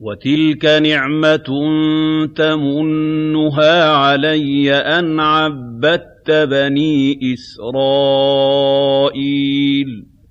وَتِلْكَ نِعْمَةٌ تَمُنُّهَا عَلَيَّ أَنْ عَبَّدتَّ بَنِي إِسْرَائِيلَ.